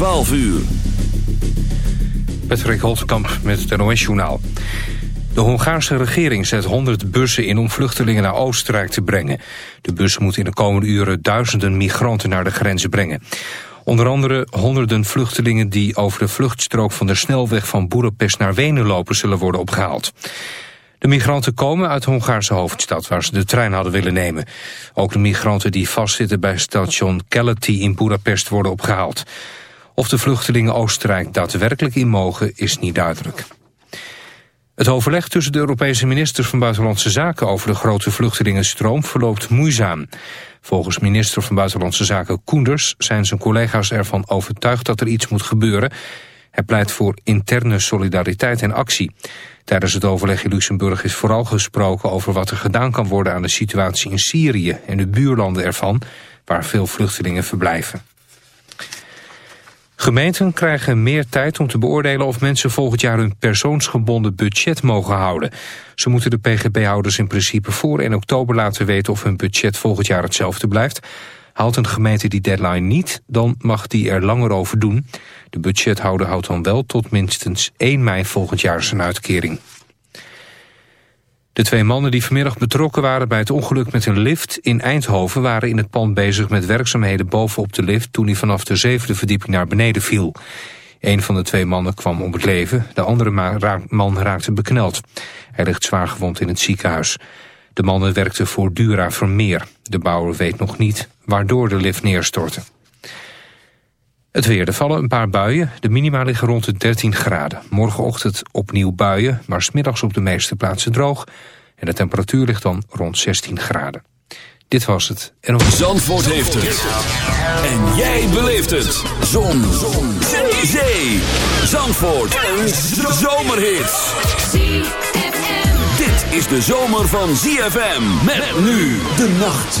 12 uur. Patrick Holtkamp met het NOS-journaal. De Hongaarse regering zet 100 bussen in om vluchtelingen naar Oostenrijk te brengen. De bussen moeten in de komende uren duizenden migranten naar de grens brengen. Onder andere honderden vluchtelingen die over de vluchtstrook van de snelweg van Boedapest naar Wenen lopen zullen worden opgehaald. De migranten komen uit de Hongaarse hoofdstad waar ze de trein hadden willen nemen. Ook de migranten die vastzitten bij station Keleti in Boedapest worden opgehaald. Of de vluchtelingen Oostenrijk daadwerkelijk in mogen is niet duidelijk. Het overleg tussen de Europese ministers van Buitenlandse Zaken over de grote vluchtelingenstroom verloopt moeizaam. Volgens minister van Buitenlandse Zaken Koenders zijn zijn collega's ervan overtuigd dat er iets moet gebeuren. Hij pleit voor interne solidariteit en actie. Tijdens het overleg in Luxemburg is vooral gesproken over wat er gedaan kan worden aan de situatie in Syrië en de buurlanden ervan, waar veel vluchtelingen verblijven. Gemeenten krijgen meer tijd om te beoordelen of mensen volgend jaar hun persoonsgebonden budget mogen houden. Ze moeten de pgb-houders in principe voor 1 oktober laten weten of hun budget volgend jaar hetzelfde blijft. Haalt een gemeente die deadline niet, dan mag die er langer over doen. De budgethouder houdt dan wel tot minstens 1 mei volgend jaar zijn uitkering. De twee mannen die vanmiddag betrokken waren bij het ongeluk met een lift in Eindhoven... waren in het pand bezig met werkzaamheden bovenop de lift... toen hij vanaf de zevende verdieping naar beneden viel. Een van de twee mannen kwam om het leven, de andere man raakte bekneld. Hij ligt zwaar gewond in het ziekenhuis. De mannen werkten voor Dura Vermeer. De bouwer weet nog niet waardoor de lift neerstortte. Het weer. Er vallen een paar buien. De minima liggen rond de 13 graden. Morgenochtend opnieuw buien, maar smiddags op de meeste plaatsen droog. En de temperatuur ligt dan rond 16 graden. Dit was het. En op... Zandvoort heeft het. En jij beleeft het. Zon. Zon. Zee. Zandvoort. Een zomerhit. Dit is de zomer van ZFM. Met nu de nacht.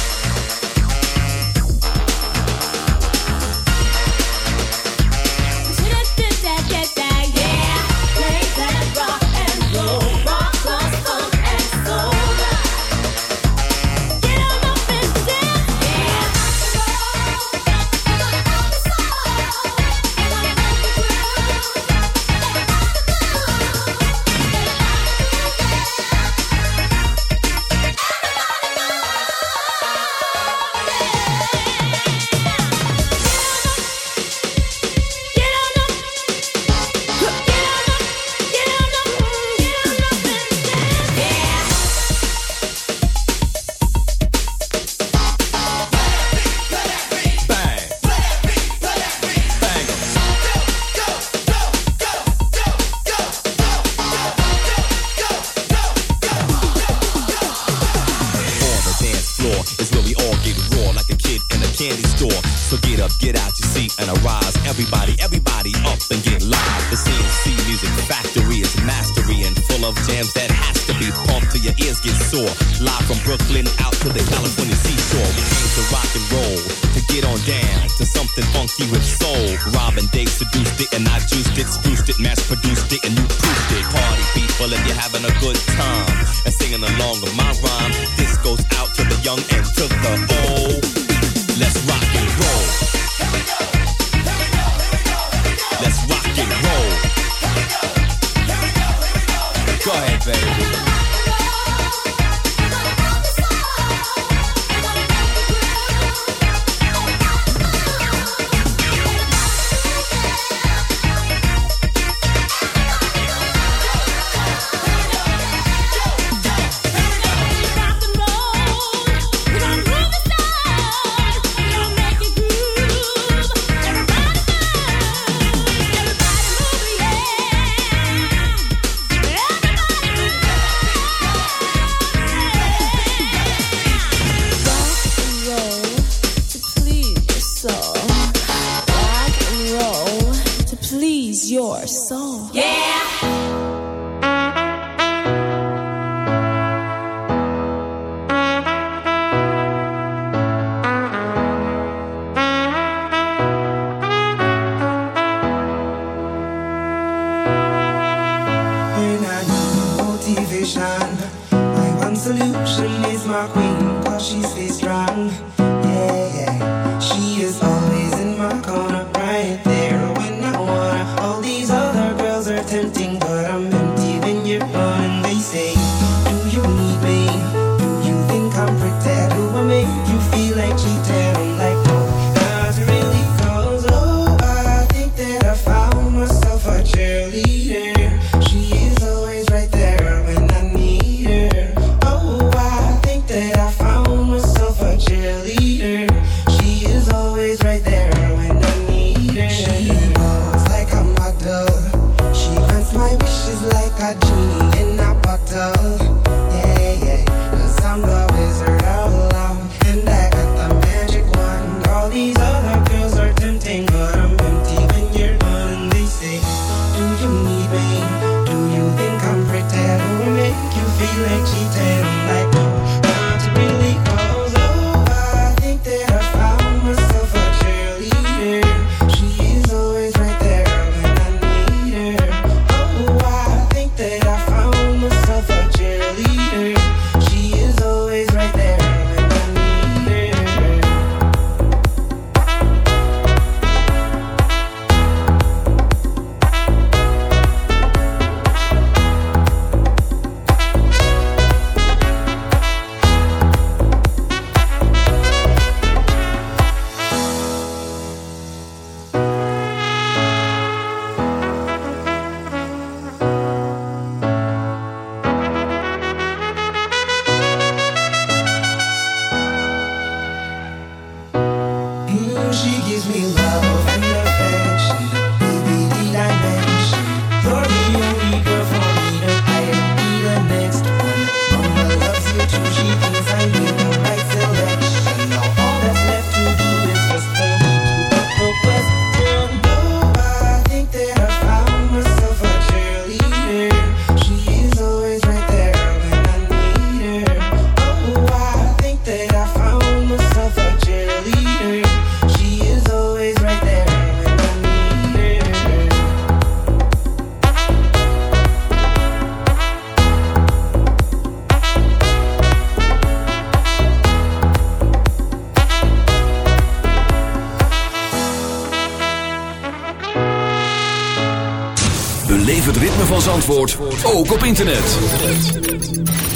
Ook op internet.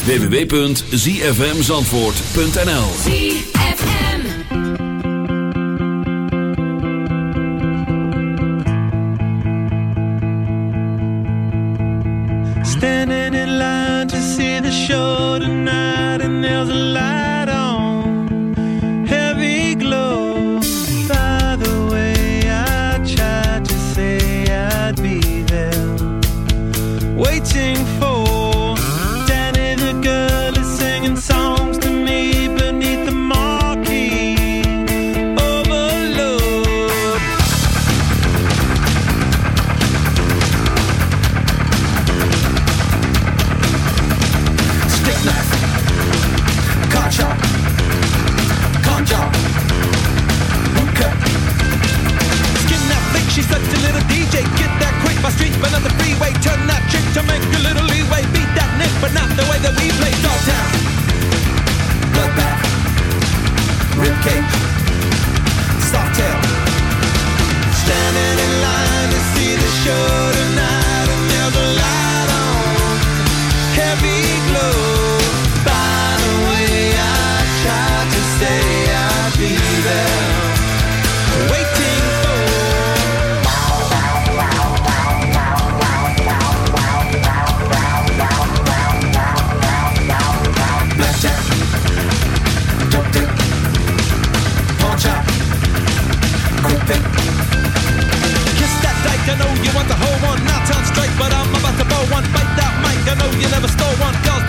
www.zfmzandvoort.nl ZFM Standing in line to see the show tonight and there's a light king want to hold one, Not on straight, but I'm about to bowl one. Bite that mic, I know you never stole one. Girls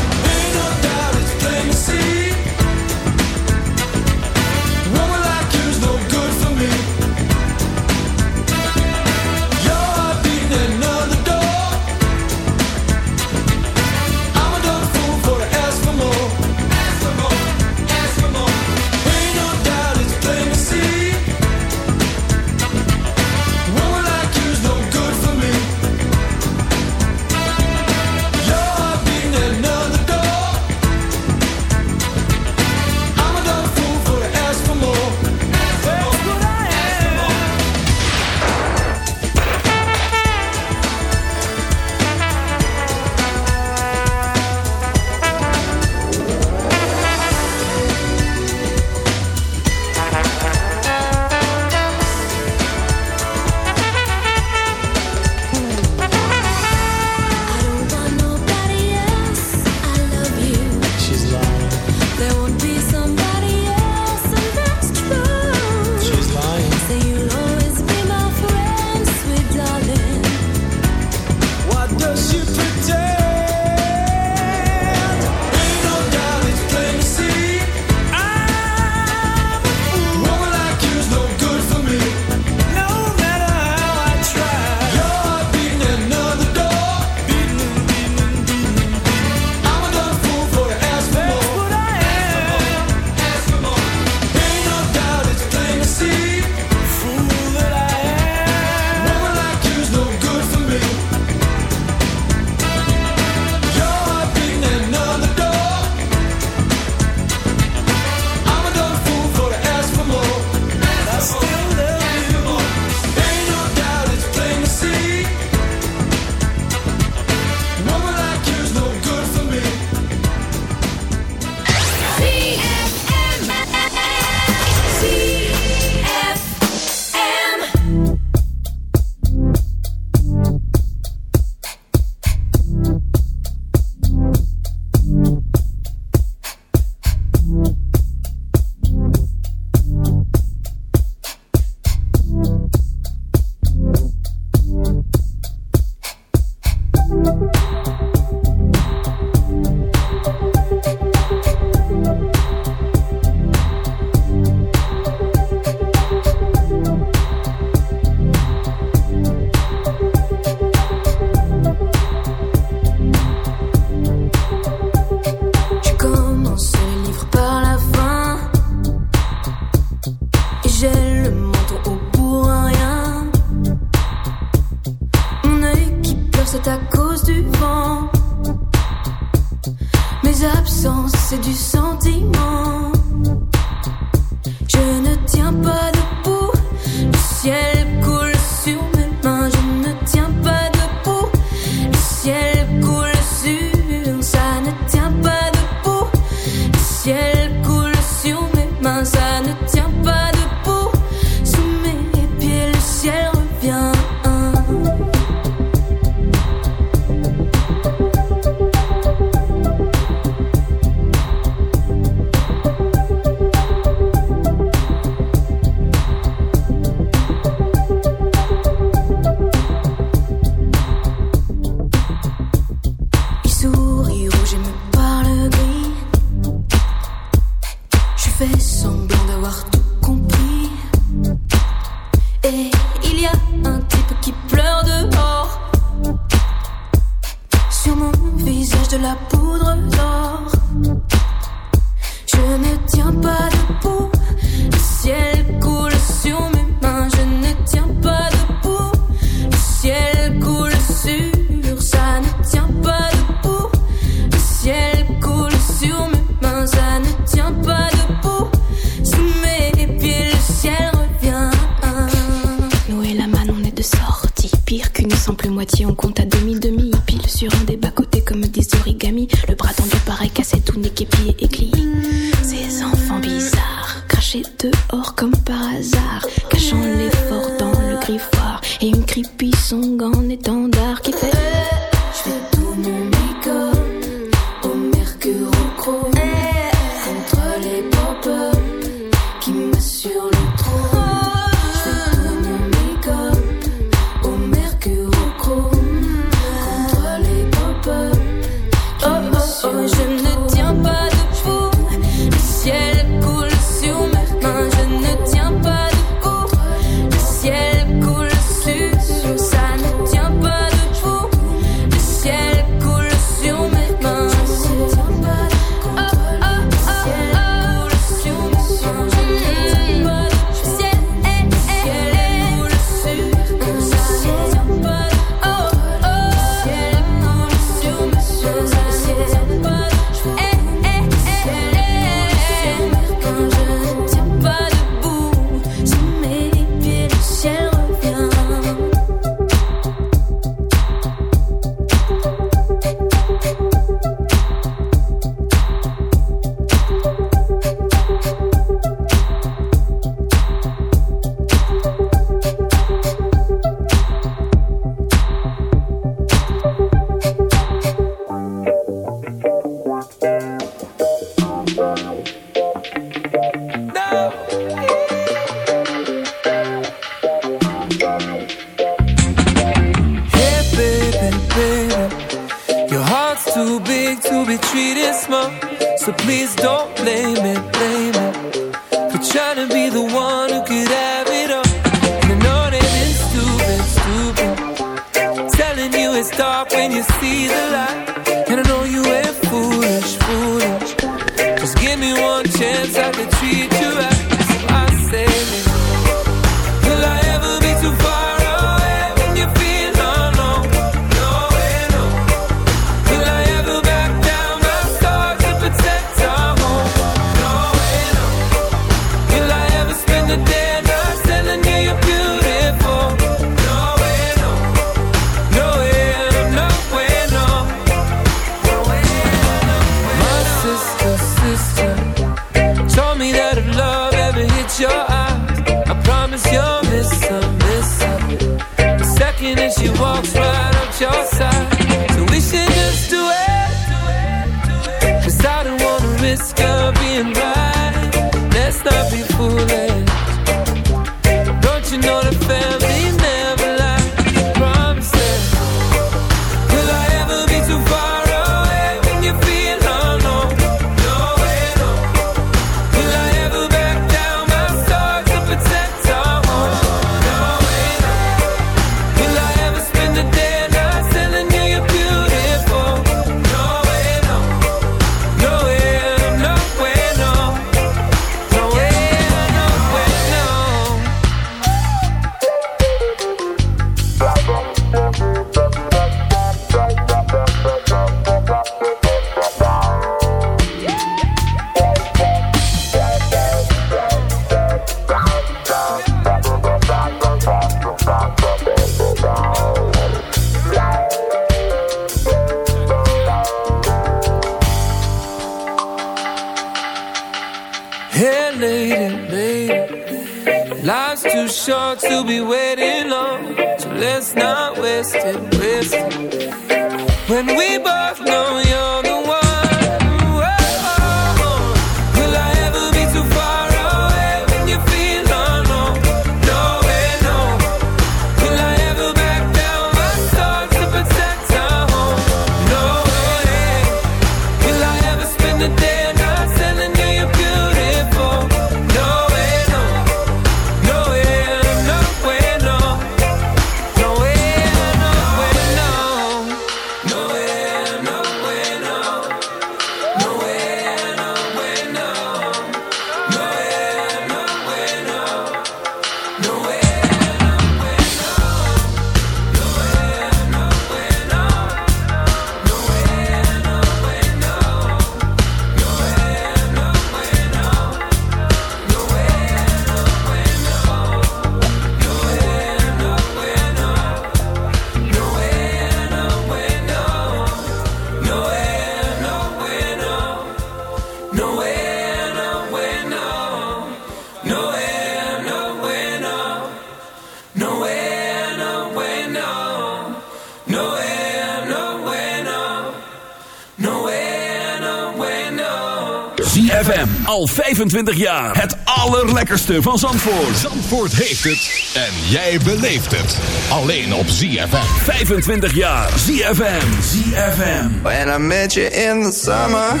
25 jaar. Het allerlekkerste van Zandvoort. Zandvoort heeft het. En jij beleeft het. Alleen op ZFM. 25 jaar. ZFM. ZFM. When I met you in the summer.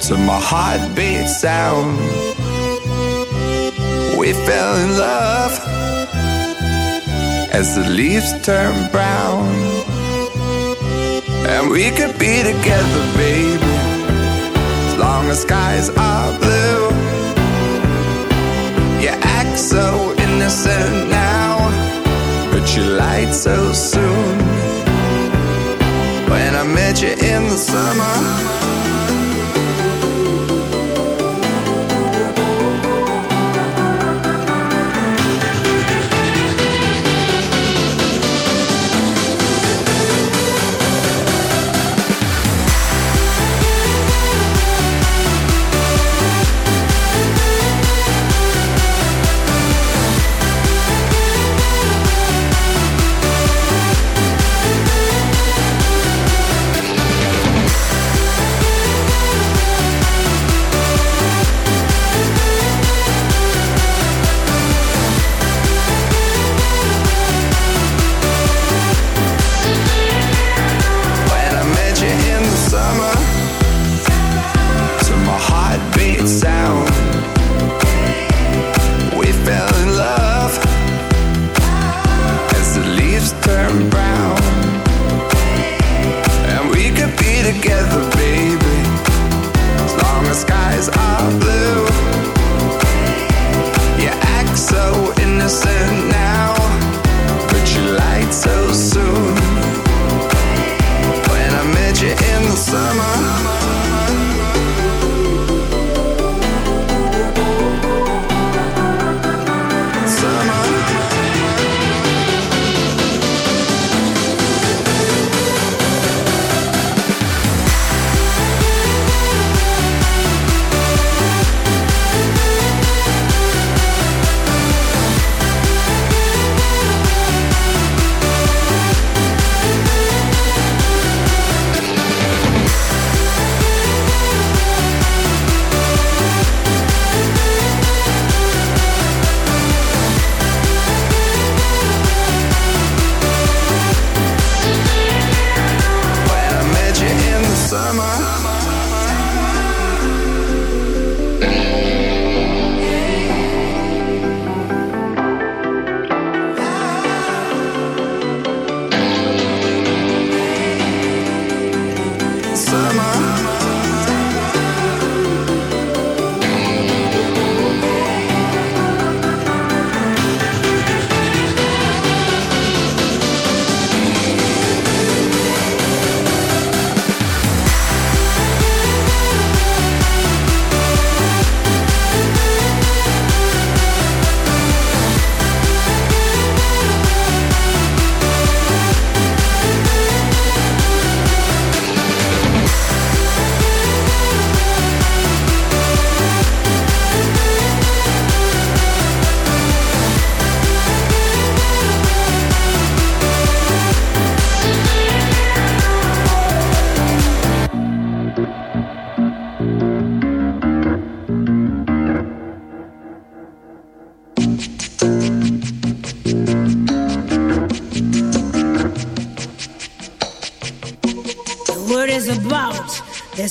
To my heartbeat sound. We fell in love. As the leaves turn brown. And we could be together, baby. Long as skies are blue. You act so innocent now, but you lied so soon. When I met you in the summer.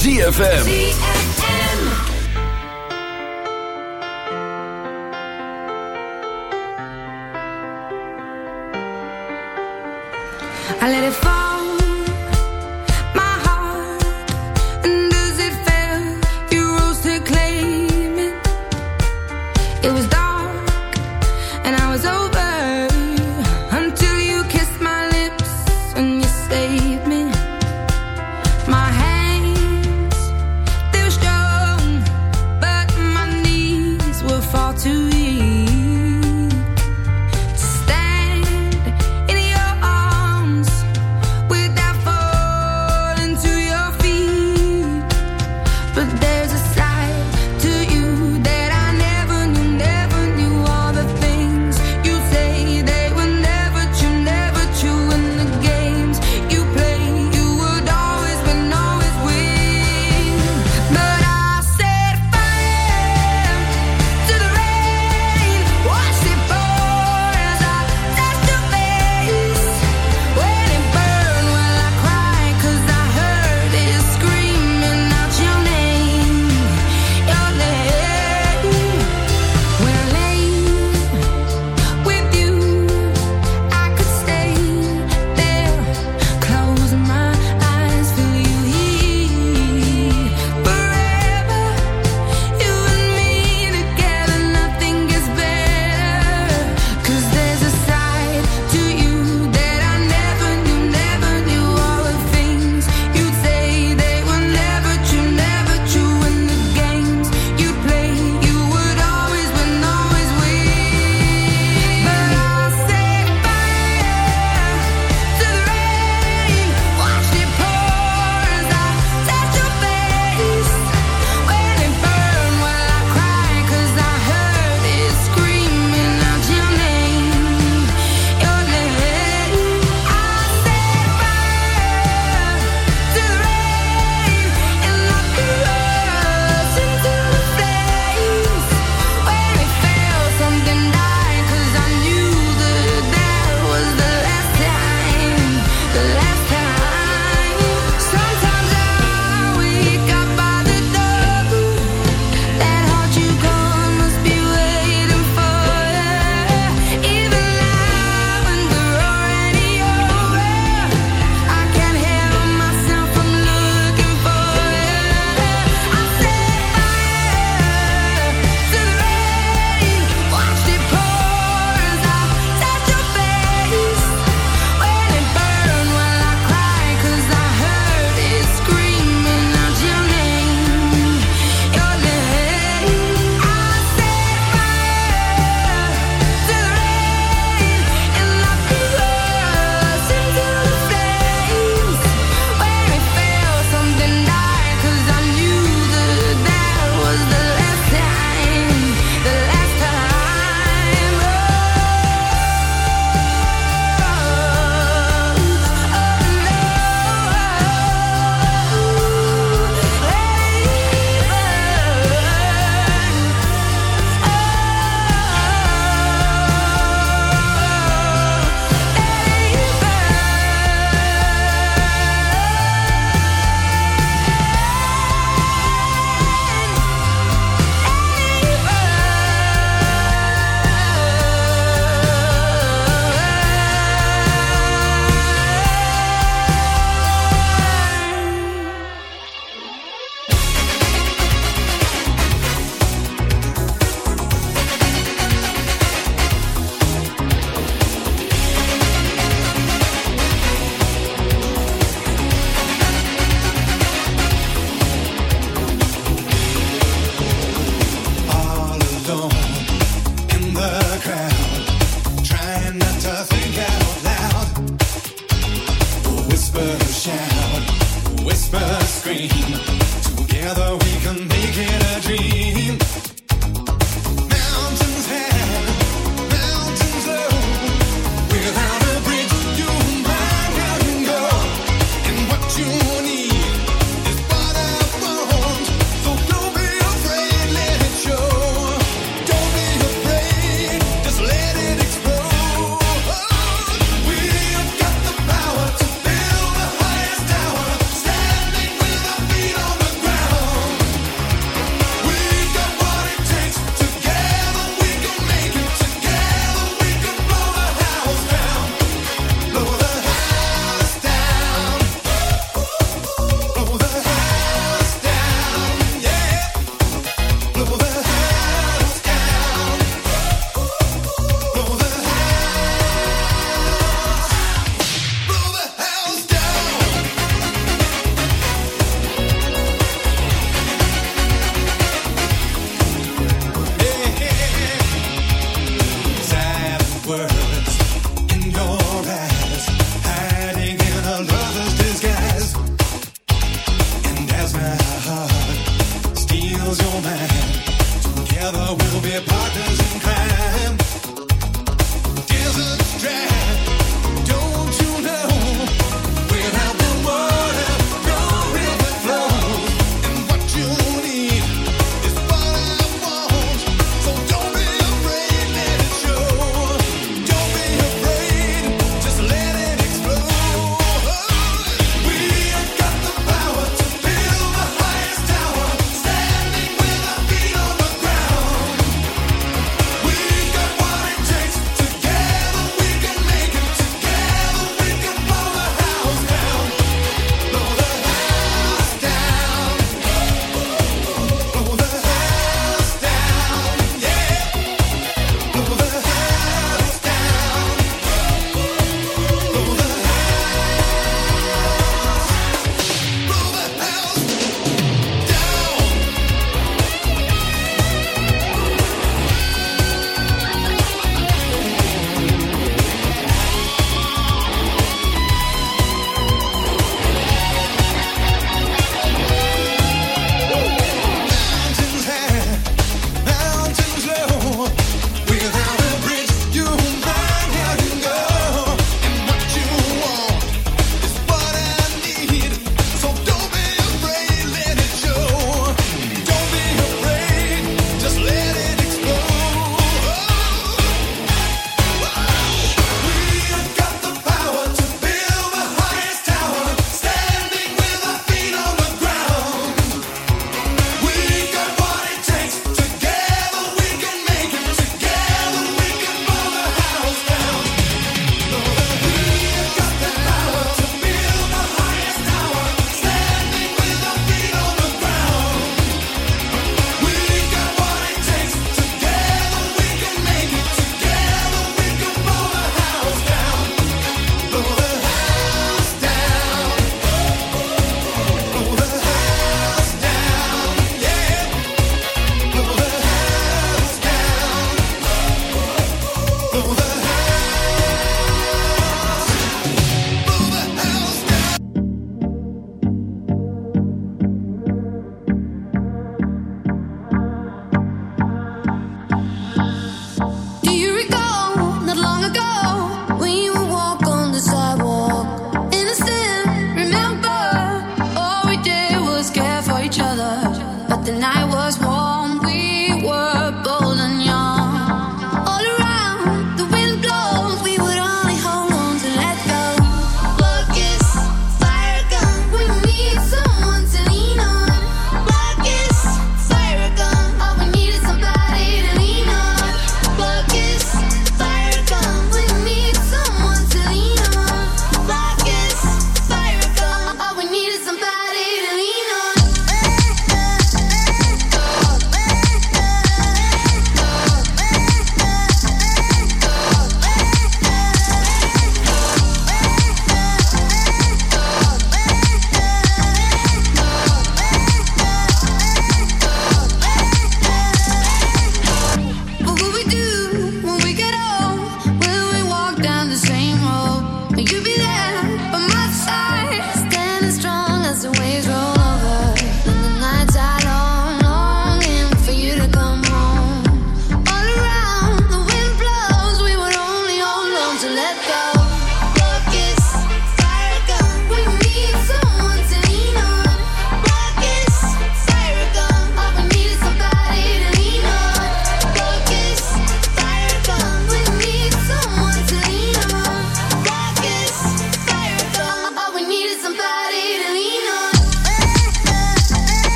ZFM.